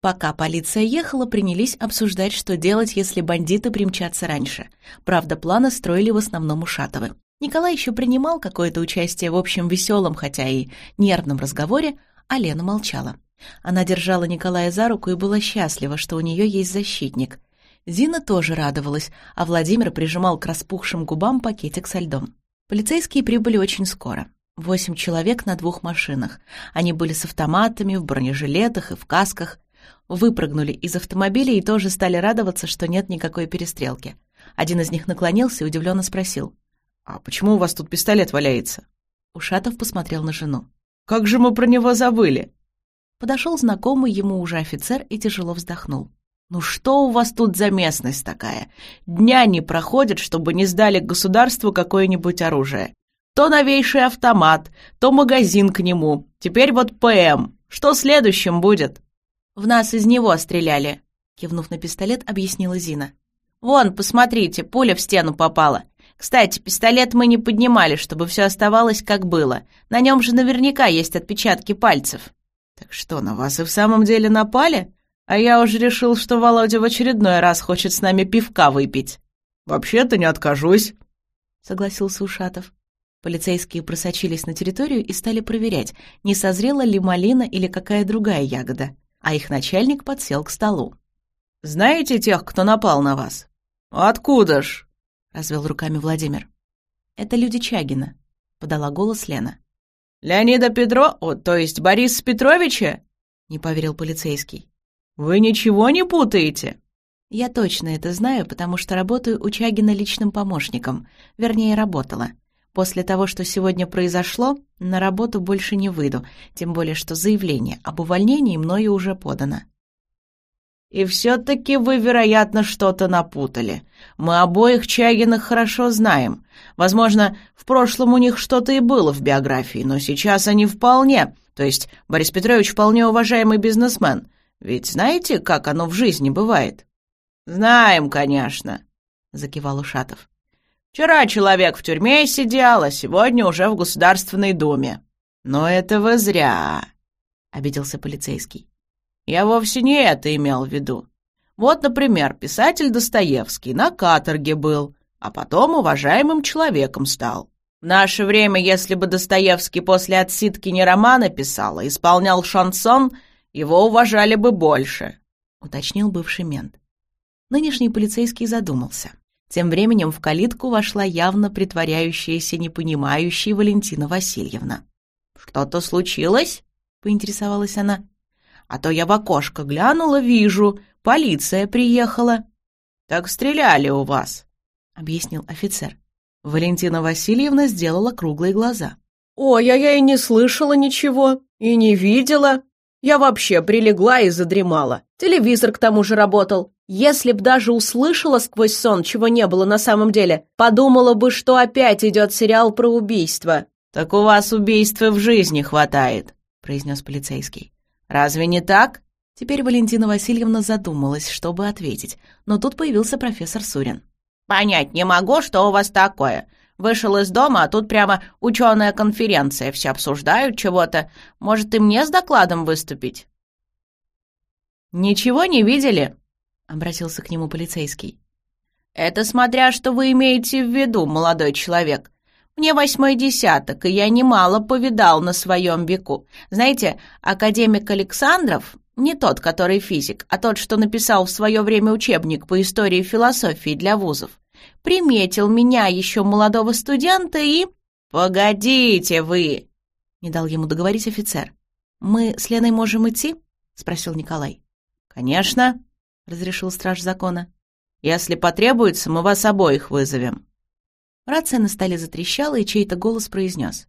Пока полиция ехала, принялись обсуждать, что делать, если бандиты примчатся раньше. Правда, планы строили в основном Ушатовы. Николай еще принимал какое-то участие в общем веселом, хотя и нервном разговоре, а Лена молчала. Она держала Николая за руку и была счастлива, что у нее есть защитник. Зина тоже радовалась, а Владимир прижимал к распухшим губам пакетик со льдом. Полицейские прибыли очень скоро. Восемь человек на двух машинах. Они были с автоматами, в бронежилетах и в касках. Выпрыгнули из автомобиля и тоже стали радоваться, что нет никакой перестрелки. Один из них наклонился и удивленно спросил. «А почему у вас тут пистолет валяется?» Ушатов посмотрел на жену. «Как же мы про него забыли?» Подошел знакомый ему уже офицер и тяжело вздохнул. «Ну что у вас тут за местность такая? Дня не проходит, чтобы не сдали государству какое-нибудь оружие. То новейший автомат, то магазин к нему. Теперь вот ПМ. Что следующим будет?» «В нас из него стреляли», — кивнув на пистолет, объяснила Зина. «Вон, посмотрите, пуля в стену попала. Кстати, пистолет мы не поднимали, чтобы все оставалось как было. На нем же наверняка есть отпечатки пальцев». «Так что, на вас и в самом деле напали? А я уже решил, что Володя в очередной раз хочет с нами пивка выпить». «Вообще-то не откажусь», — согласился Ушатов. Полицейские просочились на территорию и стали проверять, не созрела ли малина или какая другая ягода, а их начальник подсел к столу. «Знаете тех, кто напал на вас?» «Откуда ж?» — развел руками Владимир. «Это люди Чагина», — подала голос Лена. «Леонида Петро... О, то есть Бориса Петровича?» — не поверил полицейский. «Вы ничего не путаете?» «Я точно это знаю, потому что работаю у Чагина личным помощником. Вернее, работала. После того, что сегодня произошло, на работу больше не выйду, тем более что заявление об увольнении мною уже подано». «И все-таки вы, вероятно, что-то напутали. Мы обоих Чагиных хорошо знаем. Возможно, в прошлом у них что-то и было в биографии, но сейчас они вполне... То есть Борис Петрович вполне уважаемый бизнесмен. Ведь знаете, как оно в жизни бывает?» «Знаем, конечно», — закивал Ушатов. «Вчера человек в тюрьме сидел, а сегодня уже в Государственной Думе». «Но это вы зря», — обиделся полицейский. Я вовсе не это имел в виду. Вот, например, писатель Достоевский на каторге был, а потом уважаемым человеком стал. В наше время, если бы Достоевский после отсидки не романа писал, а исполнял шансон, его уважали бы больше», — уточнил бывший мент. Нынешний полицейский задумался. Тем временем в калитку вошла явно притворяющаяся непонимающей Валентина Васильевна. «Что-то случилось?» — поинтересовалась она. А то я в окошко глянула, вижу, полиция приехала». «Так стреляли у вас», — объяснил офицер. Валентина Васильевна сделала круглые глаза. «Ой, а я и не слышала ничего, и не видела. Я вообще прилегла и задремала. Телевизор к тому же работал. Если б даже услышала сквозь сон, чего не было на самом деле, подумала бы, что опять идет сериал про убийство». «Так у вас убийства в жизни хватает», — произнес полицейский. Разве не так?» Теперь Валентина Васильевна задумалась, чтобы ответить, но тут появился профессор Сурин. «Понять не могу, что у вас такое. Вышел из дома, а тут прямо ученая конференция, все обсуждают чего-то. Может, и мне с докладом выступить?» «Ничего не видели?» — обратился к нему полицейский. «Это смотря, что вы имеете в виду, молодой человек. Мне восьмой десяток, и я немало повидал на своем веку. Знаете, академик Александров, не тот, который физик, а тот, что написал в свое время учебник по истории философии для вузов, приметил меня, еще молодого студента, и... «Погодите вы!» — не дал ему договорить офицер. «Мы с Леной можем идти?» — спросил Николай. «Конечно», — разрешил страж закона. «Если потребуется, мы вас обоих вызовем». Рация на столе затрещала, и чей-то голос произнес.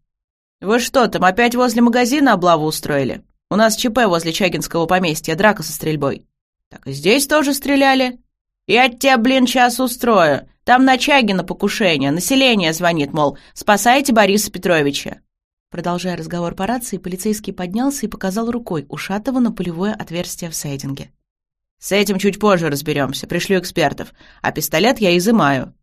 «Вы что там, опять возле магазина облаву устроили? У нас ЧП возле Чагинского поместья, драка со стрельбой». «Так и здесь тоже стреляли?» «Я тебя, блин, сейчас устрою. Там на Чагина покушение, население звонит, мол, спасайте Бориса Петровича». Продолжая разговор по рации, полицейский поднялся и показал рукой Ушатова на пулевое отверстие в сайдинге. «С этим чуть позже разберемся, пришлю экспертов, а пистолет я изымаю».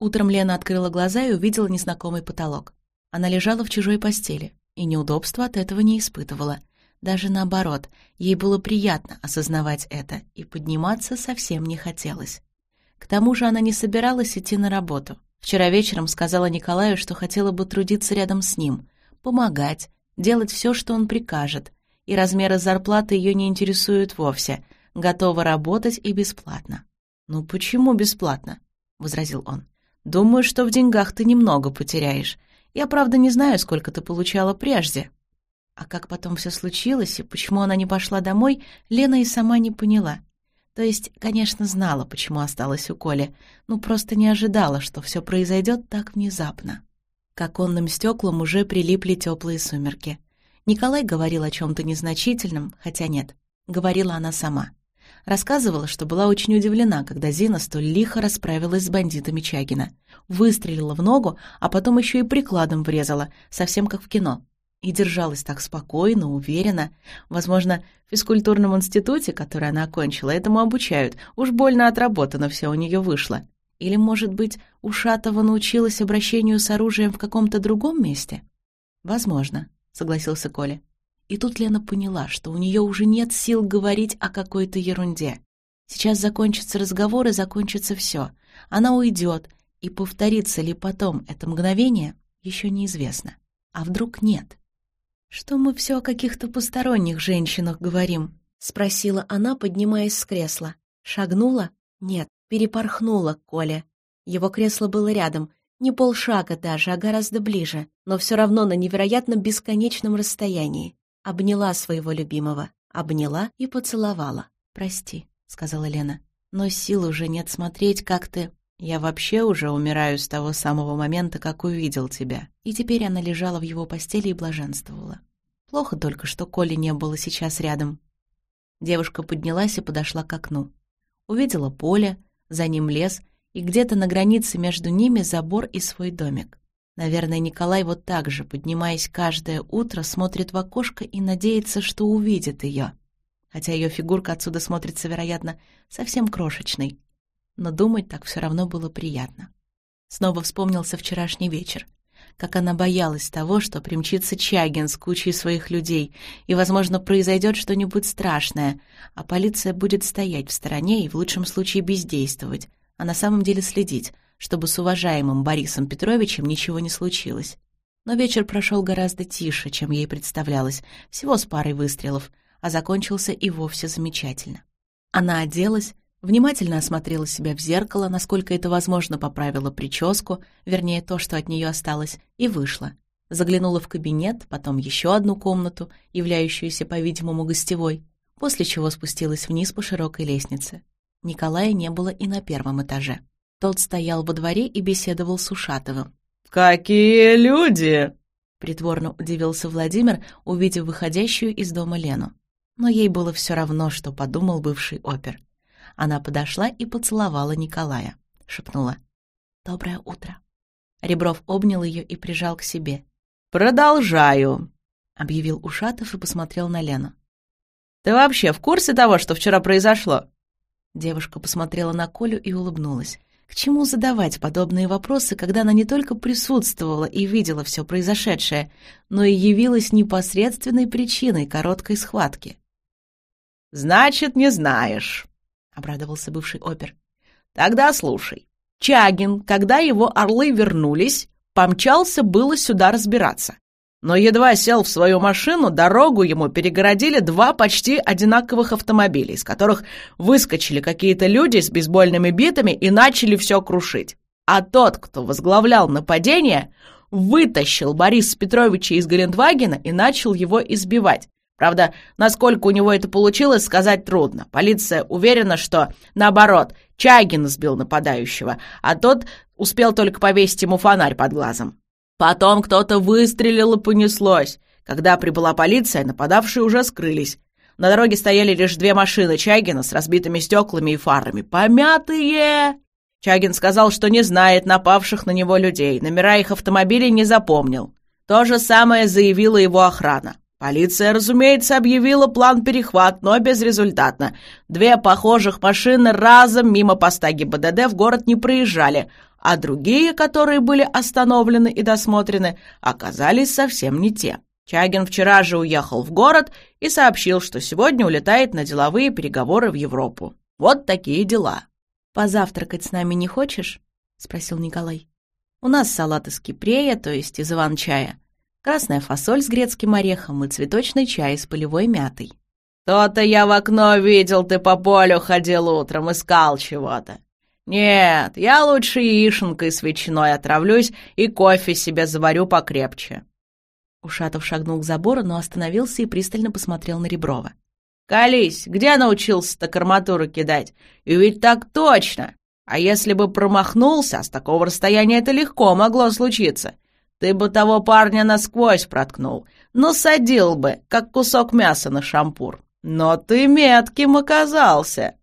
Утром Лена открыла глаза и увидела незнакомый потолок. Она лежала в чужой постели и неудобства от этого не испытывала. Даже наоборот, ей было приятно осознавать это, и подниматься совсем не хотелось. К тому же она не собиралась идти на работу. Вчера вечером сказала Николаю, что хотела бы трудиться рядом с ним, помогать, делать все, что он прикажет, и размеры зарплаты ее не интересуют вовсе, готова работать и бесплатно. «Ну почему бесплатно?» — возразил он. «Думаю, что в деньгах ты немного потеряешь. Я, правда, не знаю, сколько ты получала прежде». А как потом все случилось и почему она не пошла домой, Лена и сама не поняла. То есть, конечно, знала, почему осталась у Коли, но просто не ожидала, что все произойдет так внезапно. К оконным стеклам уже прилипли теплые сумерки. Николай говорил о чем-то незначительном, хотя нет, говорила она сама. Рассказывала, что была очень удивлена, когда Зина столь лихо расправилась с бандитами Чагина. Выстрелила в ногу, а потом еще и прикладом врезала, совсем как в кино. И держалась так спокойно, уверенно. Возможно, в физкультурном институте, который она окончила, этому обучают. Уж больно отработано все у нее вышло. Или, может быть, Ушатова научилась обращению с оружием в каком-то другом месте? Возможно, согласился Коля. И тут Лена поняла, что у нее уже нет сил говорить о какой-то ерунде. Сейчас закончится разговор и закончится все. Она уйдет, и повторится ли потом это мгновение, еще неизвестно. А вдруг нет? «Что мы все о каких-то посторонних женщинах говорим?» — спросила она, поднимаясь с кресла. Шагнула? Нет, перепорхнула к Коле. Его кресло было рядом, не полшага даже, а гораздо ближе, но все равно на невероятно бесконечном расстоянии. Обняла своего любимого, обняла и поцеловала. «Прости», — сказала Лена, — «но сил уже нет смотреть, как ты...» «Я вообще уже умираю с того самого момента, как увидел тебя». И теперь она лежала в его постели и блаженствовала. Плохо только, что Коли не было сейчас рядом. Девушка поднялась и подошла к окну. Увидела поле, за ним лес, и где-то на границе между ними забор и свой домик. Наверное, Николай вот так же, поднимаясь каждое утро, смотрит в окошко и надеется, что увидит ее. Хотя ее фигурка отсюда смотрится, вероятно, совсем крошечной но думать так все равно было приятно. Снова вспомнился вчерашний вечер, как она боялась того, что примчится Чагин с кучей своих людей, и, возможно, произойдет что-нибудь страшное, а полиция будет стоять в стороне и в лучшем случае бездействовать, а на самом деле следить, чтобы с уважаемым Борисом Петровичем ничего не случилось. Но вечер прошел гораздо тише, чем ей представлялось, всего с парой выстрелов, а закончился и вовсе замечательно. Она оделась, Внимательно осмотрела себя в зеркало, насколько это возможно, поправила прическу, вернее, то, что от нее осталось, и вышла. Заглянула в кабинет, потом еще одну комнату, являющуюся, по-видимому, гостевой, после чего спустилась вниз по широкой лестнице. Николая не было и на первом этаже. Тот стоял во дворе и беседовал с Ушатовым. «Какие люди!» — притворно удивился Владимир, увидев выходящую из дома Лену. Но ей было все равно, что подумал бывший опер. Она подошла и поцеловала Николая. Шепнула. «Доброе утро». Ребров обнял ее и прижал к себе. «Продолжаю», — объявил Ушатов и посмотрел на Лену. «Ты вообще в курсе того, что вчера произошло?» Девушка посмотрела на Колю и улыбнулась. К чему задавать подобные вопросы, когда она не только присутствовала и видела все произошедшее, но и явилась непосредственной причиной короткой схватки? «Значит, не знаешь», обрадовался бывший опер. «Тогда слушай. Чагин, когда его орлы вернулись, помчался было сюда разбираться. Но едва сел в свою машину, дорогу ему перегородили два почти одинаковых автомобиля, из которых выскочили какие-то люди с бейсбольными битами и начали все крушить. А тот, кто возглавлял нападение, вытащил Бориса Петровича из Гелендвагена и начал его избивать. Правда, насколько у него это получилось, сказать трудно. Полиция уверена, что, наоборот, Чагин сбил нападающего, а тот успел только повесить ему фонарь под глазом. Потом кто-то выстрелил и понеслось. Когда прибыла полиция, нападавшие уже скрылись. На дороге стояли лишь две машины Чагина с разбитыми стеклами и фарами. Помятые! Чагин сказал, что не знает напавших на него людей, номера их автомобилей не запомнил. То же самое заявила его охрана. Полиция, разумеется, объявила план перехват, но безрезультатно. Две похожих машины разом мимо поста ГИБДД в город не проезжали, а другие, которые были остановлены и досмотрены, оказались совсем не те. Чагин вчера же уехал в город и сообщил, что сегодня улетает на деловые переговоры в Европу. Вот такие дела. «Позавтракать с нами не хочешь?» — спросил Николай. «У нас салат из кипрея, то есть из иван-чая, красная фасоль с грецким орехом и цветочный чай с полевой мятой». «То-то я в окно видел, ты по полю ходил утром, искал чего-то. Нет, я лучше яишенкой с ветчиной отравлюсь и кофе себе заварю покрепче». Ушатов шагнул к забору, но остановился и пристально посмотрел на Реброва. «Колись, где научился-то арматуру кидать? И ведь так точно! А если бы промахнулся, с такого расстояния это легко могло случиться. Ты бы того парня насквозь проткнул, но садил бы, как кусок мяса на шампур. Но ты метким оказался!»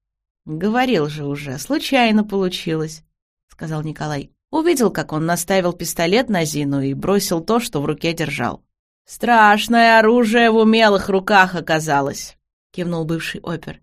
«Говорил же уже, случайно получилось», — сказал Николай. Увидел, как он наставил пистолет на Зину и бросил то, что в руке держал. «Страшное оружие в умелых руках оказалось», — кивнул бывший опер.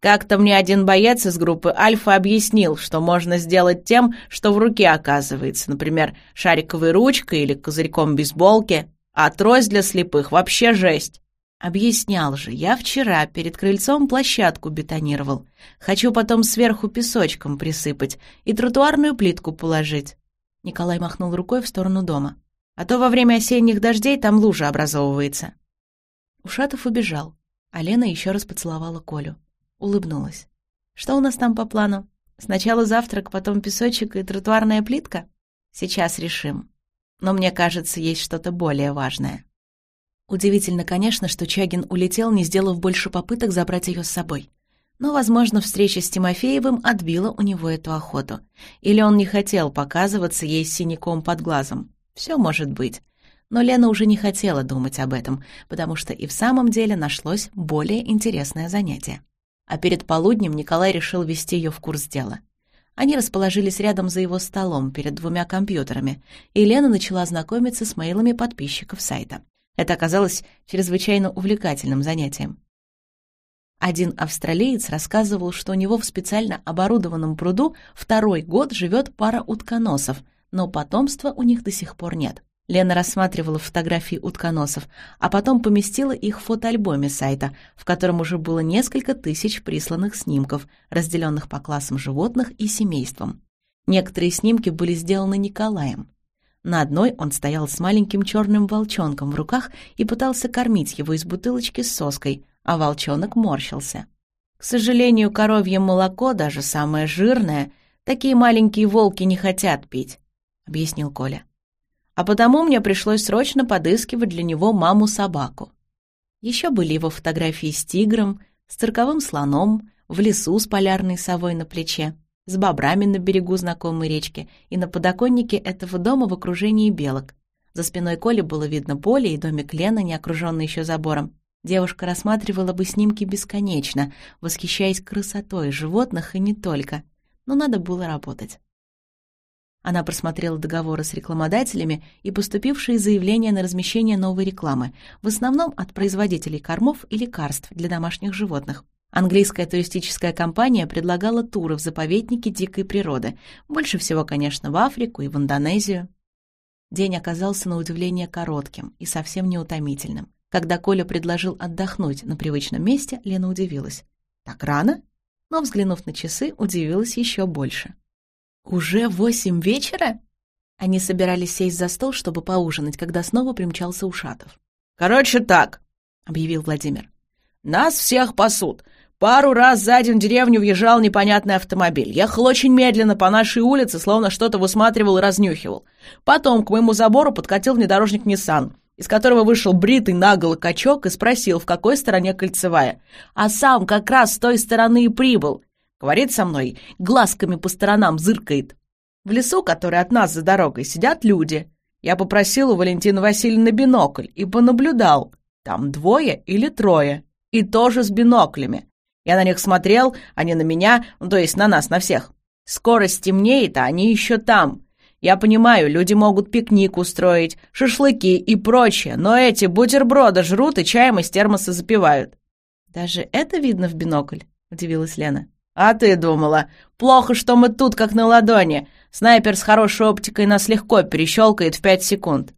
«Как-то мне один боец из группы «Альфа» объяснил, что можно сделать тем, что в руке оказывается, например, шариковой ручкой или козырьком бейсболки, а трость для слепых вообще жесть. Объяснял же, я вчера перед крыльцом площадку бетонировал. Хочу потом сверху песочком присыпать и тротуарную плитку положить. Николай махнул рукой в сторону дома. А то во время осенних дождей там лужа образовывается. Ушатов убежал, а Лена еще раз поцеловала Колю. Улыбнулась. «Что у нас там по плану? Сначала завтрак, потом песочек и тротуарная плитка? Сейчас решим. Но мне кажется, есть что-то более важное». Удивительно, конечно, что Чагин улетел, не сделав больше попыток забрать ее с собой. Но, возможно, встреча с Тимофеевым отбила у него эту охоту. Или он не хотел показываться ей синяком под глазом. Все может быть. Но Лена уже не хотела думать об этом, потому что и в самом деле нашлось более интересное занятие. А перед полуднем Николай решил ввести ее в курс дела. Они расположились рядом за его столом перед двумя компьютерами, и Лена начала знакомиться с мейлами подписчиков сайта. Это оказалось чрезвычайно увлекательным занятием. Один австралиец рассказывал, что у него в специально оборудованном пруду второй год живет пара утконосов, но потомства у них до сих пор нет. Лена рассматривала фотографии утконосов, а потом поместила их в фотоальбоме сайта, в котором уже было несколько тысяч присланных снимков, разделенных по классам животных и семействам. Некоторые снимки были сделаны Николаем. На одной он стоял с маленьким черным волчонком в руках и пытался кормить его из бутылочки с соской, а волчонок морщился. К сожалению, коровье молоко, даже самое жирное, такие маленькие волки не хотят пить, — объяснил Коля. А потому мне пришлось срочно подыскивать для него маму-собаку. Еще были его фотографии с тигром, с цирковым слоном, в лесу с полярной совой на плече с бобрами на берегу знакомой речки и на подоконнике этого дома в окружении белок. За спиной Коли было видно поле и домик Лены, не окруженный еще забором. Девушка рассматривала бы снимки бесконечно, восхищаясь красотой животных и не только. Но надо было работать. Она просмотрела договоры с рекламодателями и поступившие заявления на размещение новой рекламы, в основном от производителей кормов и лекарств для домашних животных. Английская туристическая компания предлагала туры в заповедники дикой природы, больше всего, конечно, в Африку и в Индонезию. День оказался на удивление коротким и совсем неутомительным. Когда Коля предложил отдохнуть на привычном месте, Лена удивилась. «Так рано?» Но, взглянув на часы, удивилась еще больше. «Уже восемь вечера?» Они собирались сесть за стол, чтобы поужинать, когда снова примчался Ушатов. «Короче так», — объявил Владимир. «Нас всех пасут. Пару раз за день в деревню въезжал непонятный автомобиль. Ехал очень медленно по нашей улице, словно что-то высматривал и разнюхивал. Потом к моему забору подкатил внедорожник Nissan, из которого вышел бритый наголо качок и спросил, в какой стороне кольцевая. А сам как раз с той стороны и прибыл. Говорит со мной, глазками по сторонам зыркает. В лесу, который от нас за дорогой, сидят люди. Я попросил у Валентины Васильевны бинокль и понаблюдал. Там двое или трое. И тоже с биноклями. Я на них смотрел, они на меня, ну, то есть на нас, на всех. Скоро стемнеет, а они еще там. Я понимаю, люди могут пикник устроить, шашлыки и прочее, но эти бутерброды жрут и чаем из термоса запивают». «Даже это видно в бинокль?» — удивилась Лена. «А ты думала, плохо, что мы тут, как на ладони. Снайпер с хорошей оптикой нас легко перещелкает в пять секунд».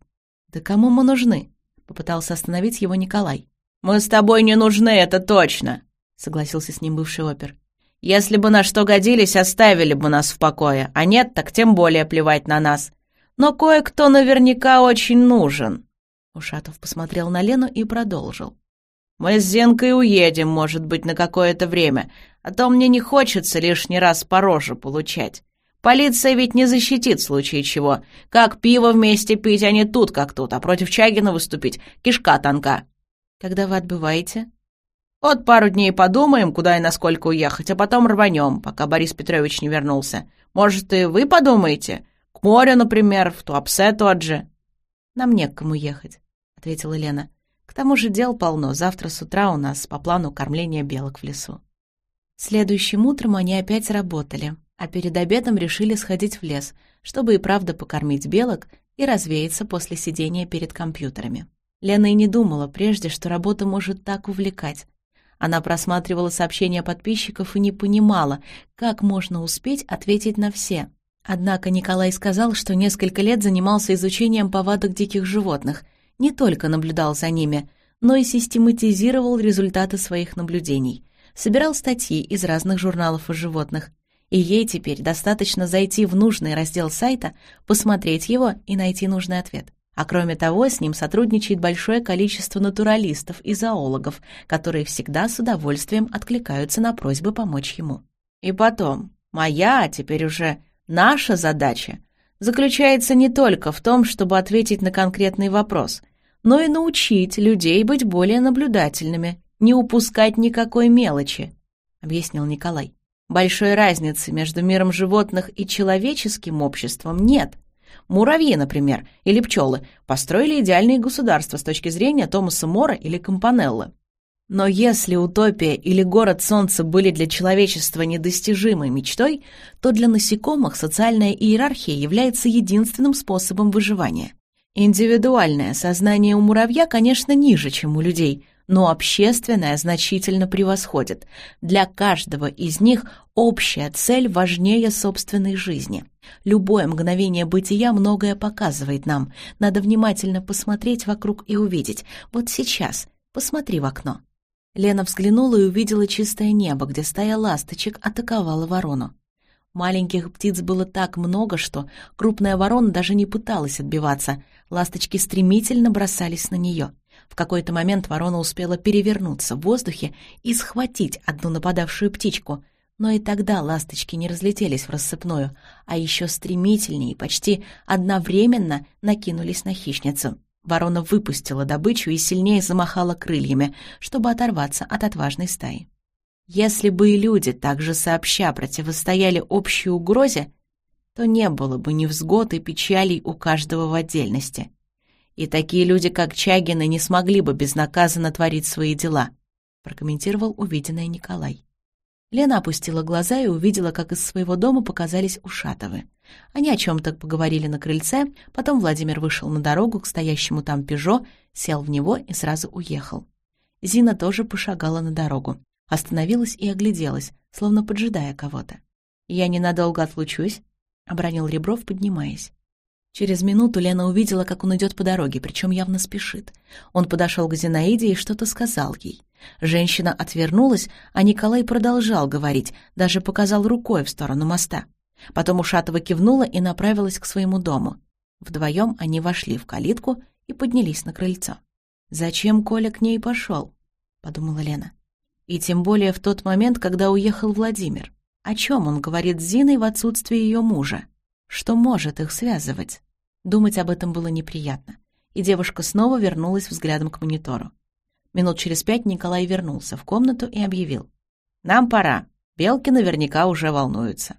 «Да кому мы нужны? — попытался остановить его Николай. «Мы с тобой не нужны, это точно», — согласился с ним бывший опер. «Если бы на что годились, оставили бы нас в покое, а нет, так тем более плевать на нас. Но кое-кто наверняка очень нужен». Ушатов посмотрел на Лену и продолжил. «Мы с Зенкой уедем, может быть, на какое-то время, а то мне не хочется лишний раз по роже получать. Полиция ведь не защитит в случае чего. Как пиво вместе пить, а не тут как тут, а против Чагина выступить. Кишка тонка. Когда вы отбываете? Вот пару дней подумаем, куда и насколько уехать, а потом рванем, пока Борис Петрович не вернулся. Может, и вы подумаете? К морю, например, в Туапсе тот же. Нам не к кому ехать, — ответила Лена. К тому же дел полно. Завтра с утра у нас по плану кормление белок в лесу. Следующим утром они опять работали а перед обедом решили сходить в лес, чтобы и правда покормить белок и развеяться после сидения перед компьютерами. Лена и не думала прежде, что работа может так увлекать. Она просматривала сообщения подписчиков и не понимала, как можно успеть ответить на все. Однако Николай сказал, что несколько лет занимался изучением повадок диких животных, не только наблюдал за ними, но и систематизировал результаты своих наблюдений, собирал статьи из разных журналов о животных, и ей теперь достаточно зайти в нужный раздел сайта, посмотреть его и найти нужный ответ. А кроме того, с ним сотрудничает большое количество натуралистов и зоологов, которые всегда с удовольствием откликаются на просьбы помочь ему. И потом, моя, а теперь уже наша задача заключается не только в том, чтобы ответить на конкретный вопрос, но и научить людей быть более наблюдательными, не упускать никакой мелочи, — объяснил Николай. Большой разницы между миром животных и человеческим обществом нет. Муравьи, например, или пчелы построили идеальные государства с точки зрения Томаса Мора или Компанеллы. Но если утопия или город солнца были для человечества недостижимой мечтой, то для насекомых социальная иерархия является единственным способом выживания. Индивидуальное сознание у муравья, конечно, ниже, чем у людей, но общественное значительно превосходит. Для каждого из них общая цель важнее собственной жизни. Любое мгновение бытия многое показывает нам. Надо внимательно посмотреть вокруг и увидеть. Вот сейчас. Посмотри в окно. Лена взглянула и увидела чистое небо, где стая ласточек атаковала ворону. Маленьких птиц было так много, что крупная ворона даже не пыталась отбиваться. Ласточки стремительно бросались на нее. В какой-то момент ворона успела перевернуться в воздухе и схватить одну нападавшую птичку, но и тогда ласточки не разлетелись в рассыпную, а еще стремительнее и почти одновременно накинулись на хищницу. Ворона выпустила добычу и сильнее замахала крыльями, чтобы оторваться от отважной стаи. Если бы и люди также сообща противостояли общей угрозе, то не было бы невзгод и печалей у каждого в отдельности. И такие люди, как Чагины, не смогли бы безнаказанно творить свои дела, прокомментировал увиденное Николай. Лена опустила глаза и увидела, как из своего дома показались Ушатовы. Они о чем-то поговорили на крыльце, потом Владимир вышел на дорогу к стоящему там «Пежо», сел в него и сразу уехал. Зина тоже пошагала на дорогу, остановилась и огляделась, словно поджидая кого-то. «Я ненадолго отлучусь», — обронил Ребров, поднимаясь. Через минуту Лена увидела, как он идет по дороге, причем явно спешит. Он подошел к Зинаиде и что-то сказал ей. Женщина отвернулась, а Николай продолжал говорить, даже показал рукой в сторону моста. Потом Ушатова кивнула и направилась к своему дому. Вдвоем они вошли в калитку и поднялись на крыльцо. «Зачем Коля к ней пошел?» — подумала Лена. И тем более в тот момент, когда уехал Владимир. О чем он говорит с Зиной в отсутствии ее мужа? Что может их связывать? Думать об этом было неприятно, и девушка снова вернулась взглядом к монитору. Минут через пять Николай вернулся в комнату и объявил. «Нам пора. Белки наверняка уже волнуются».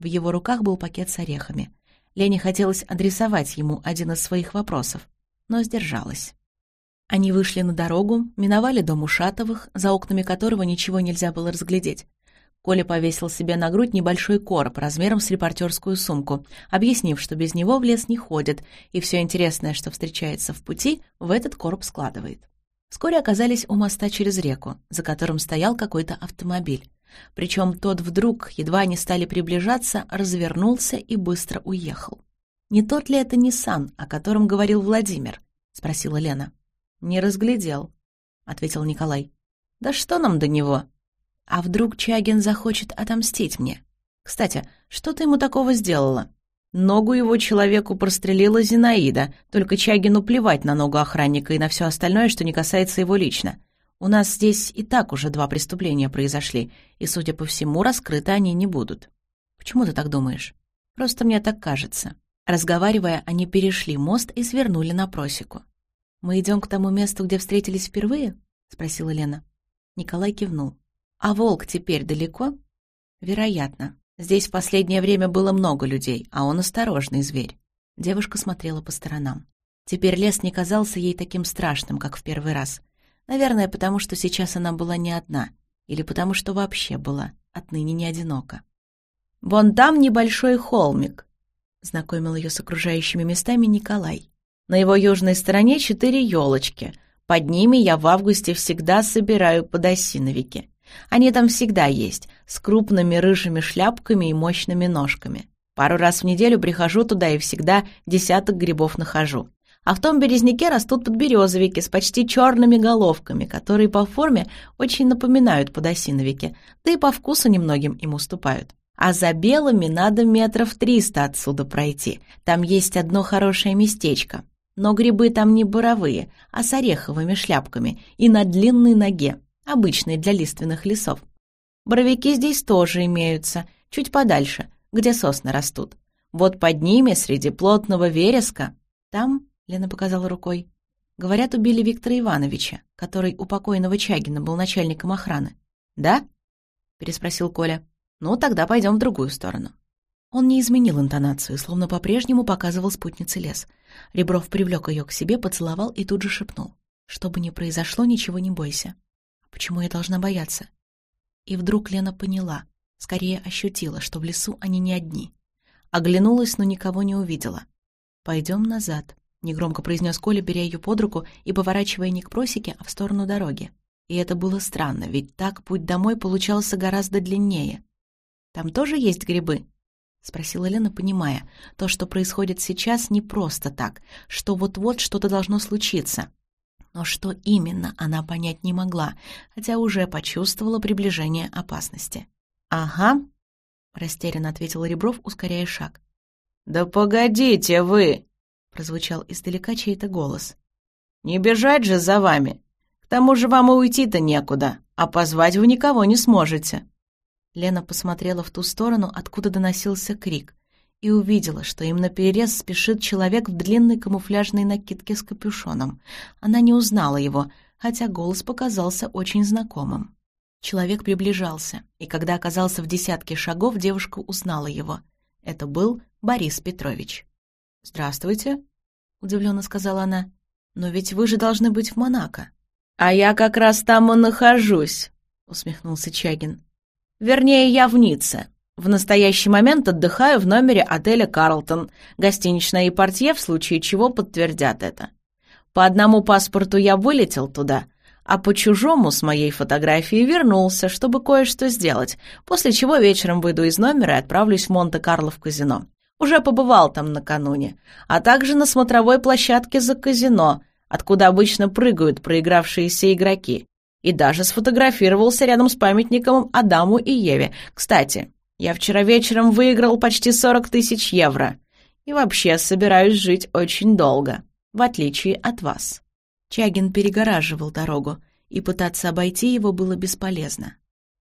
В его руках был пакет с орехами. Лене хотелось адресовать ему один из своих вопросов, но сдержалась. Они вышли на дорогу, миновали дом Ушатовых, за окнами которого ничего нельзя было разглядеть, Коля повесил себе на грудь небольшой короб размером с репортерскую сумку, объяснив, что без него в лес не ходит, и все интересное, что встречается в пути, в этот короб складывает. Вскоре оказались у моста через реку, за которым стоял какой-то автомобиль. Причем тот вдруг, едва они стали приближаться, развернулся и быстро уехал. «Не тот ли это Ниссан, о котором говорил Владимир?» — спросила Лена. «Не разглядел», — ответил Николай. «Да что нам до него? А вдруг Чагин захочет отомстить мне? Кстати, что ты ему такого сделала?» Ногу его человеку прострелила Зинаида, только Чагину плевать на ногу охранника и на все остальное, что не касается его лично. У нас здесь и так уже два преступления произошли, и, судя по всему, раскрыты они не будут. Почему ты так думаешь? Просто мне так кажется. Разговаривая, они перешли мост и свернули на просеку. «Мы идем к тому месту, где встретились впервые?» — спросила Лена. Николай кивнул. «А волк теперь далеко?» «Вероятно. Здесь в последнее время было много людей, а он осторожный зверь. Девушка смотрела по сторонам. Теперь лес не казался ей таким страшным, как в первый раз. Наверное, потому что сейчас она была не одна, или потому что вообще была отныне не одинока. «Вон там небольшой холмик», — знакомил ее с окружающими местами Николай. «На его южной стороне четыре елочки. Под ними я в августе всегда собираю подосиновики. Они там всегда есть, с крупными рыжими шляпками и мощными ножками. Пару раз в неделю прихожу туда и всегда десяток грибов нахожу. А в том березняке растут подберезовики с почти черными головками, которые по форме очень напоминают подосиновики, да и по вкусу немногим им уступают. А за белыми надо метров триста отсюда пройти. Там есть одно хорошее местечко. Но грибы там не боровые, а с ореховыми шляпками и на длинной ноге обычный для лиственных лесов. Боровики здесь тоже имеются, чуть подальше, где сосны растут. Вот под ними, среди плотного вереска, там, — Лена показала рукой, — говорят, убили Виктора Ивановича, который у покойного Чагина был начальником охраны. «Да?» — переспросил Коля. «Ну, тогда пойдем в другую сторону». Он не изменил интонацию, словно по-прежнему показывал спутнице лес. Ребров привлек ее к себе, поцеловал и тут же шепнул. «Что бы ни произошло, ничего не бойся. Почему я должна бояться? И вдруг Лена поняла, скорее ощутила, что в лесу они не одни. Оглянулась, но никого не увидела. «Пойдем назад», — негромко произнес Коля, беря ее под руку и поворачивая не к просеке, а в сторону дороги. И это было странно, ведь так путь домой получался гораздо длиннее. «Там тоже есть грибы?» — спросила Лена, понимая, то, что происходит сейчас, не просто так, что вот-вот что-то должно случиться. Но что именно, она понять не могла, хотя уже почувствовала приближение опасности. «Ага», — растерянно ответил Ребров, ускоряя шаг. «Да погодите вы!» — прозвучал издалека чей-то голос. «Не бежать же за вами! К тому же вам и уйти-то некуда, а позвать вы никого не сможете!» Лена посмотрела в ту сторону, откуда доносился крик, и увидела, что им наперерез спешит человек в длинной камуфляжной накидке с капюшоном. Она не узнала его, хотя голос показался очень знакомым. Человек приближался, и когда оказался в десятке шагов, девушка узнала его. Это был Борис Петрович. «Здравствуйте», — удивленно сказала она. «Но ведь вы же должны быть в Монако». «А я как раз там и нахожусь», — усмехнулся Чагин. «Вернее, я в Ницце. В настоящий момент отдыхаю в номере отеля «Карлтон». Гостиничная и портье в случае чего подтвердят это. По одному паспорту я вылетел туда, а по чужому с моей фотографией вернулся, чтобы кое-что сделать, после чего вечером выйду из номера и отправлюсь в Монте-Карло в казино. Уже побывал там накануне, а также на смотровой площадке за казино, откуда обычно прыгают проигравшиеся игроки. И даже сфотографировался рядом с памятником Адаму и Еве. Кстати, я вчера вечером выиграл почти 40 тысяч евро. И вообще собираюсь жить очень долго, в отличие от вас». Чагин перегораживал дорогу, и пытаться обойти его было бесполезно.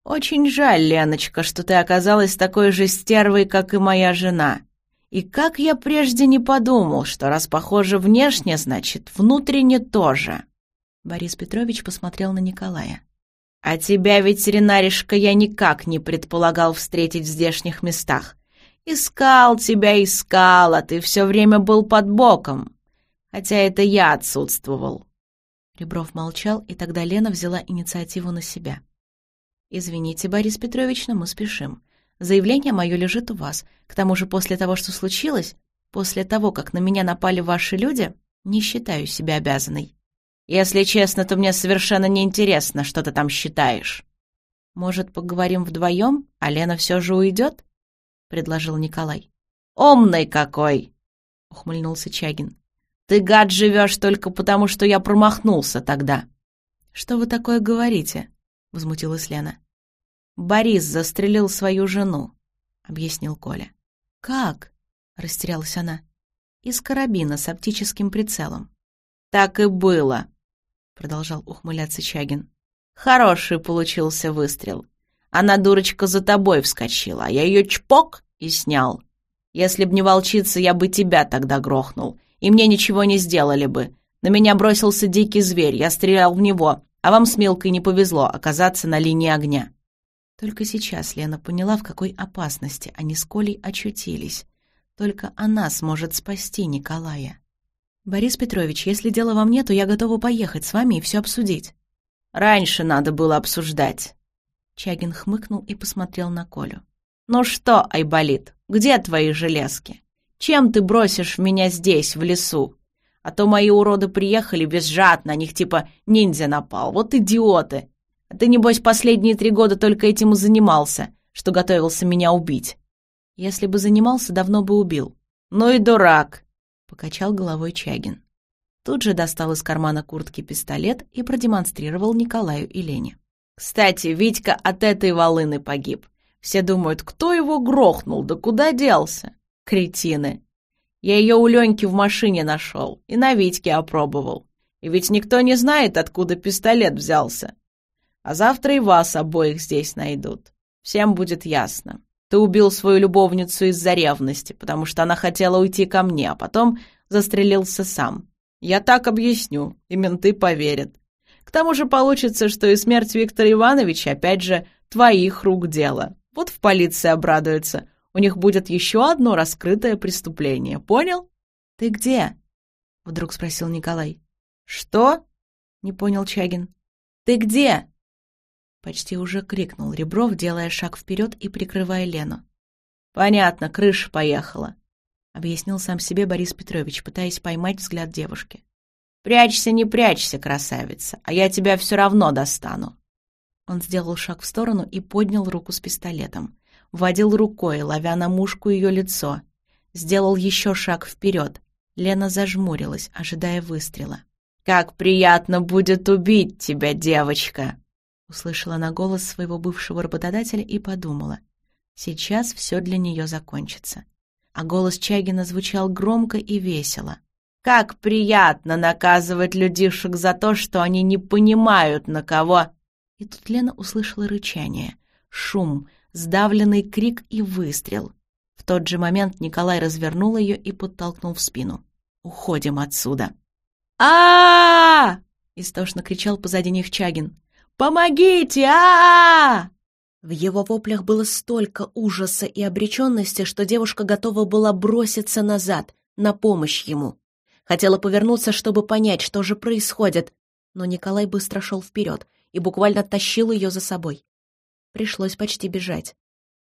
«Очень жаль, Леночка, что ты оказалась такой же стервой, как и моя жена. И как я прежде не подумал, что раз похоже внешне, значит, внутренне тоже». Борис Петрович посмотрел на Николая. А тебя, ветеринаришка, я никак не предполагал встретить в здешних местах. Искал тебя, искал, а ты все время был под боком. Хотя это я отсутствовал. Ребров молчал, и тогда Лена взяла инициативу на себя. «Извините, Борис Петрович, но мы спешим. Заявление мое лежит у вас. К тому же после того, что случилось, после того, как на меня напали ваши люди, не считаю себя обязанной. Если честно, то мне совершенно неинтересно, что ты там считаешь. Может, поговорим вдвоем, а Лена все же уйдет? предложил Николай. Умный какой! ухмыльнулся Чагин. Ты, гад, живешь только потому, что я промахнулся тогда». «Что вы такое говорите?» — возмутилась Лена. «Борис застрелил свою жену», — объяснил Коля. «Как?» — растерялась она. «Из карабина с оптическим прицелом». «Так и было», — продолжал ухмыляться Чагин. «Хороший получился выстрел. Она, дурочка, за тобой вскочила, а я ее чпок и снял. Если б не волчица, я бы тебя тогда грохнул, и мне ничего не сделали бы. На меня бросился дикий зверь, я стрелял в него, а вам с Милкой не повезло оказаться на линии огня». Только сейчас Лена поняла, в какой опасности они с Колей очутились. Только она сможет спасти Николая. «Борис Петрович, если дело во мне, то я готова поехать с вами и все обсудить». «Раньше надо было обсуждать». Чагин хмыкнул и посмотрел на Колю. «Ну что, Айболит, где твои железки? Чем ты бросишь меня здесь, в лесу? А то мои уроды приехали безжат, на них типа ниндзя напал. Вот идиоты! А ты, небось, последние три года только этим и занимался, что готовился меня убить. Если бы занимался, давно бы убил. Ну и дурак!» — покачал головой Чагин. Тут же достал из кармана куртки пистолет и продемонстрировал Николаю и Лене. «Кстати, Витька от этой волыны погиб. Все думают, кто его грохнул, да куда делся? Кретины. Я ее у Леньки в машине нашел и на Витьке опробовал. И ведь никто не знает, откуда пистолет взялся. А завтра и вас обоих здесь найдут. Всем будет ясно. Ты убил свою любовницу из-за ревности, потому что она хотела уйти ко мне, а потом застрелился сам. Я так объясню, и менты поверят. К тому же получится, что и смерть Виктора Ивановича, опять же, твоих рук дело. Вот в полиции обрадуются. У них будет еще одно раскрытое преступление. Понял? Ты где? Вдруг спросил Николай. Что? Не понял Чагин. Ты где? Почти уже крикнул Ребров, делая шаг вперед и прикрывая Лену. Понятно, крыша поехала. — объяснил сам себе Борис Петрович, пытаясь поймать взгляд девушки. «Прячься, не прячься, красавица, а я тебя все равно достану». Он сделал шаг в сторону и поднял руку с пистолетом. Водил рукой, ловя на мушку ее лицо. Сделал еще шаг вперед. Лена зажмурилась, ожидая выстрела. «Как приятно будет убить тебя, девочка!» Услышала она голос своего бывшего работодателя и подумала. Сейчас все для нее закончится а голос Чагина звучал громко и весело. «Как приятно наказывать людишек за то, что они не понимают, на кого...» И тут Лена услышала рычание, шум, сдавленный крик и выстрел. В тот же момент Николай развернул ее и подтолкнул в спину. «Уходим отсюда!» а истошно кричал позади них Чагин. «Помогите! а, -а, -а в его воплях было столько ужаса и обреченности, что девушка готова была броситься назад, на помощь ему. Хотела повернуться, чтобы понять, что же происходит, но Николай быстро шел вперед и буквально тащил ее за собой. Пришлось почти бежать.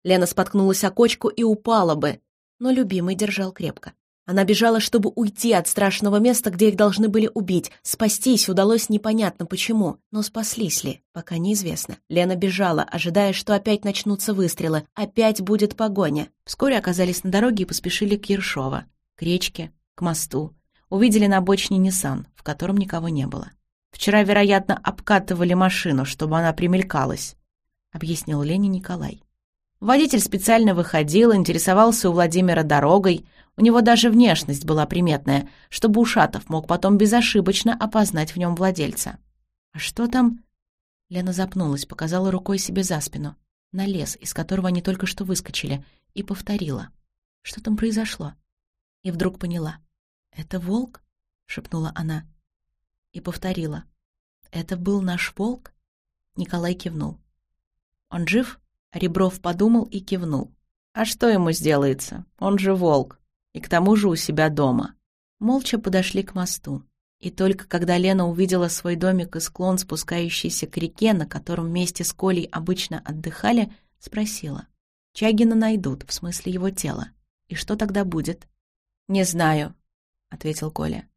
Лена споткнулась о кочку и упала бы, но любимый держал крепко. Она бежала, чтобы уйти от страшного места, где их должны были убить. Спастись удалось непонятно почему, но спаслись ли, пока неизвестно. Лена бежала, ожидая, что опять начнутся выстрелы, опять будет погоня. Вскоре оказались на дороге и поспешили к Ершова, к речке, к мосту. Увидели на обочине Ниссан, в котором никого не было. «Вчера, вероятно, обкатывали машину, чтобы она примелькалась», — объяснил Лене Николай. Водитель специально выходил, интересовался у Владимира дорогой, у него даже внешность была приметная, чтобы Ушатов мог потом безошибочно опознать в нем владельца. «А что там?» Лена запнулась, показала рукой себе за спину, на лес, из которого они только что выскочили, и повторила. «Что там произошло?» И вдруг поняла. «Это волк?» — шепнула она. И повторила. «Это был наш волк?» Николай кивнул. «Он жив?» Ребров подумал и кивнул. «А что ему сделается? Он же волк. И к тому же у себя дома». Молча подошли к мосту. И только когда Лена увидела свой домик и склон, спускающийся к реке, на котором вместе с Колей обычно отдыхали, спросила. «Чагина найдут, в смысле его тела. И что тогда будет?» «Не знаю», — ответил Коля.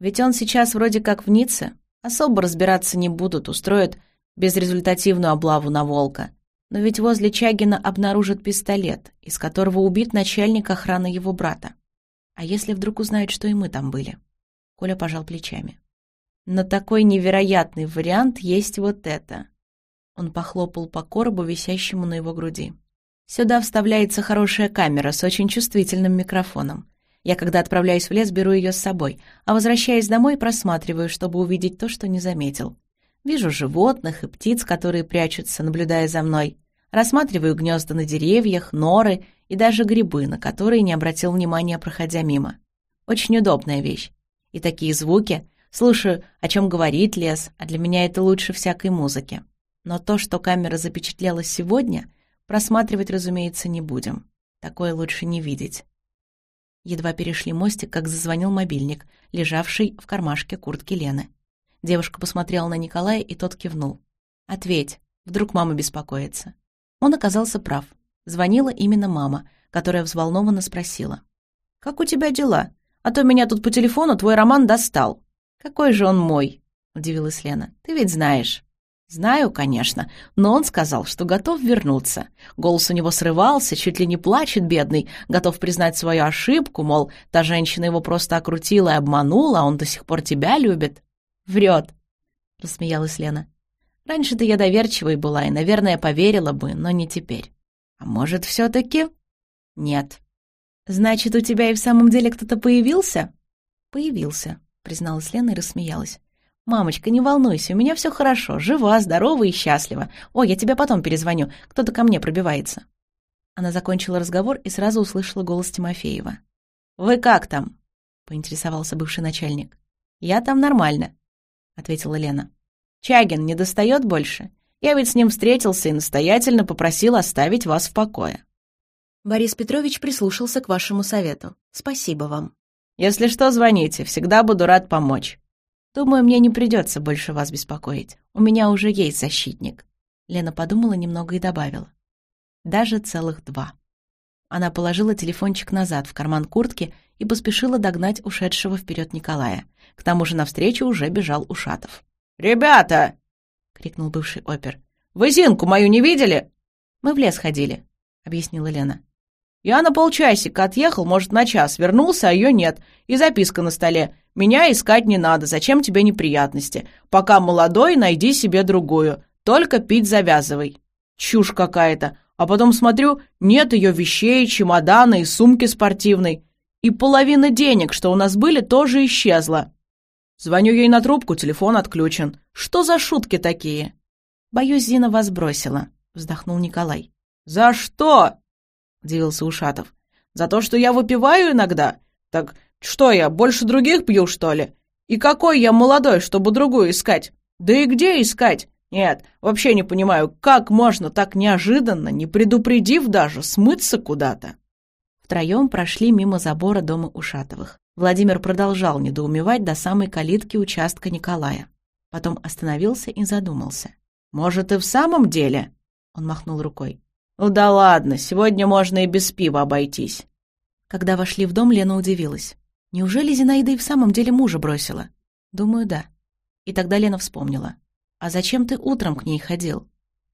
«Ведь он сейчас вроде как в Ницце. Особо разбираться не будут, устроят безрезультативную облаву на волка. Но ведь возле Чагина обнаружат пистолет, из которого убит начальник охраны его брата. А если вдруг узнают, что и мы там были? Коля пожал плечами. «Но такой невероятный вариант есть вот это». Он похлопал по коробу, висящему на его груди. «Сюда вставляется хорошая камера с очень чувствительным микрофоном. Я, когда отправляюсь в лес, беру ее с собой, а возвращаясь домой, просматриваю, чтобы увидеть то, что не заметил. Вижу животных и птиц, которые прячутся, наблюдая за мной. Рассматриваю гнезда на деревьях, норы и даже грибы, на которые не обратил внимания, проходя мимо. Очень удобная вещь. И такие звуки. Слушаю, о чем говорит лес, а для меня это лучше всякой музыки. Но то, что камера запечатлела сегодня, просматривать, разумеется, не будем. Такое лучше не видеть. Едва перешли мостик, как зазвонил мобильник, лежавший в кармашке куртки Лены. Девушка посмотрела на Николая, и тот кивнул. «Ответь, вдруг мама беспокоится». Он оказался прав. Звонила именно мама, которая взволнованно спросила. «Как у тебя дела? А то меня тут по телефону твой Роман достал». «Какой же он мой?» — удивилась Лена. «Ты ведь знаешь». «Знаю, конечно, но он сказал, что готов вернуться. Голос у него срывался, чуть ли не плачет бедный, готов признать свою ошибку, мол, та женщина его просто окрутила и обманула, а он до сих пор тебя любит». Врет, рассмеялась Лена. Раньше-то я доверчивой была и, наверное, поверила бы, но не теперь. А может, все таки Нет. Значит, у тебя и в самом деле кто-то появился? Появился, призналась Лена и рассмеялась. «Мамочка, не волнуйся, у меня все хорошо, жива, здорова и счастлива. Ой, я тебе потом перезвоню, кто-то ко мне пробивается». Она закончила разговор и сразу услышала голос Тимофеева. «Вы как там?» — поинтересовался бывший начальник. «Я там нормально», — ответила Лена. «Чагин не достает больше? Я ведь с ним встретился и настоятельно попросил оставить вас в покое». «Борис Петрович прислушался к вашему совету. Спасибо вам». «Если что, звоните. Всегда буду рад помочь». «Думаю, мне не придется больше вас беспокоить. У меня уже есть защитник». Лена подумала немного и добавила. «Даже целых два». Она положила телефончик назад в карман куртки и поспешила догнать ушедшего вперед Николая. К тому же навстречу уже бежал Ушатов. «Ребята!» — крикнул бывший опер. «Вы Зинку мою не видели?» «Мы в лес ходили», — объяснила Лена. «Я на полчасика отъехал, может, на час, вернулся, а ее нет. И записка на столе. Меня искать не надо, зачем тебе неприятности? Пока молодой, найди себе другую. Только пить завязывай». Чушь какая-то. А потом смотрю, нет ее вещей, чемодана и сумки спортивной. И половина денег, что у нас были, тоже исчезла. Звоню ей на трубку, телефон отключен. Что за шутки такие? Боюсь, Зина вас бросила, вздохнул Николай. За что? Удивился Ушатов. За то, что я выпиваю иногда? Так что я, больше других пью, что ли? И какой я молодой, чтобы другую искать? Да и где искать? Нет, вообще не понимаю, как можно так неожиданно, не предупредив даже, смыться куда-то? Втроем прошли мимо забора дома Ушатовых. Владимир продолжал недоумевать до самой калитки участка Николая. Потом остановился и задумался. «Может, и в самом деле?» Он махнул рукой. «Ну да ладно, сегодня можно и без пива обойтись». Когда вошли в дом, Лена удивилась. Неужели Зинаида и в самом деле мужа бросила? Думаю, да. И тогда Лена вспомнила. «А зачем ты утром к ней ходил?»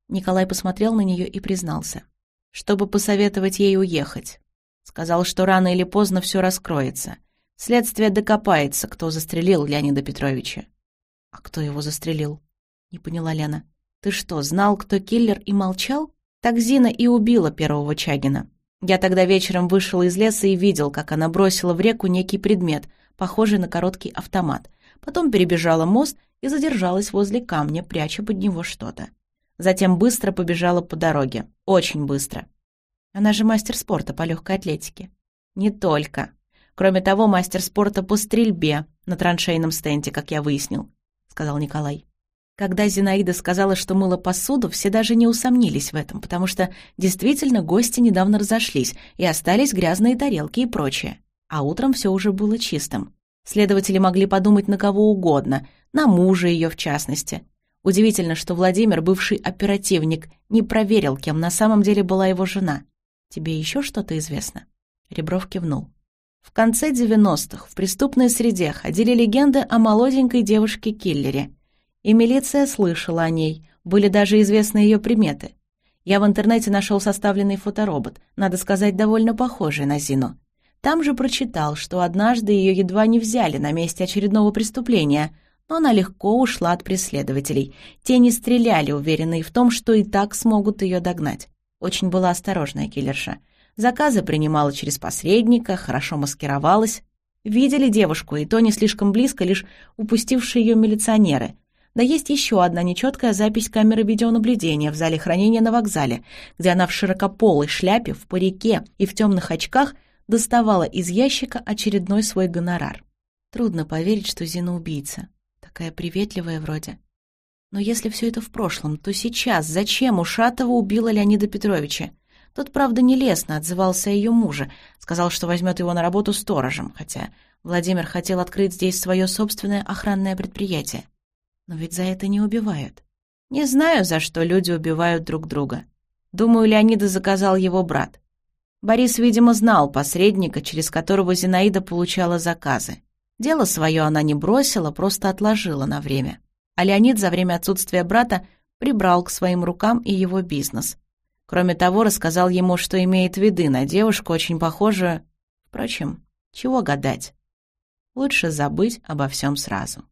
Николай посмотрел на нее и признался. «Чтобы посоветовать ей уехать. Сказал, что рано или поздно все раскроется. Следствие докопается, кто застрелил Леонида Петровича. «А кто его застрелил?» — не поняла Лена. «Ты что, знал, кто киллер и молчал? Так Зина и убила первого Чагина. Я тогда вечером вышел из леса и видел, как она бросила в реку некий предмет, похожий на короткий автомат. Потом перебежала мост и задержалась возле камня, пряча под него что-то. Затем быстро побежала по дороге. Очень быстро. Она же мастер спорта по легкой атлетике. Не только. Кроме того, мастер спорта по стрельбе на траншейном стенде, как я выяснил», — сказал Николай. Когда Зинаида сказала, что мыла посуду, все даже не усомнились в этом, потому что действительно гости недавно разошлись, и остались грязные тарелки и прочее. А утром все уже было чистым. Следователи могли подумать на кого угодно, на мужа ее в частности. Удивительно, что Владимир, бывший оперативник, не проверил, кем на самом деле была его жена. «Тебе еще что-то известно?» Ребров кивнул. В конце 90-х в преступной среде ходили легенды о молоденькой девушке-киллере. И милиция слышала о ней, были даже известны ее приметы. Я в интернете нашел составленный фоторобот, надо сказать, довольно похожий на Зину. Там же прочитал, что однажды ее едва не взяли на месте очередного преступления, но она легко ушла от преследователей. Те не стреляли, уверенные в том, что и так смогут ее догнать. Очень была осторожная киллерша. Заказы принимала через посредника, хорошо маскировалась. Видели девушку, и то не слишком близко, лишь упустившие ее милиционеры. Да есть еще одна нечеткая запись камеры видеонаблюдения в зале хранения на вокзале, где она в широкополой шляпе, в парике и в темных очках доставала из ящика очередной свой гонорар. Трудно поверить, что Зина убийца. Такая приветливая вроде. Но если все это в прошлом, то сейчас зачем Ушатова убила Леонида Петровича? Тот, правда, нелестно отзывался о ее муже, сказал, что возьмет его на работу сторожем, хотя Владимир хотел открыть здесь свое собственное охранное предприятие. Но ведь за это не убивают. Не знаю, за что люди убивают друг друга. Думаю, Леонида заказал его брат. Борис, видимо, знал посредника, через которого Зинаида получала заказы. Дело свое она не бросила, просто отложила на время. А Леонид за время отсутствия брата прибрал к своим рукам и его бизнес. Кроме того, рассказал ему, что имеет виды на девушку, очень похожую... Впрочем, чего гадать? Лучше забыть обо всем сразу.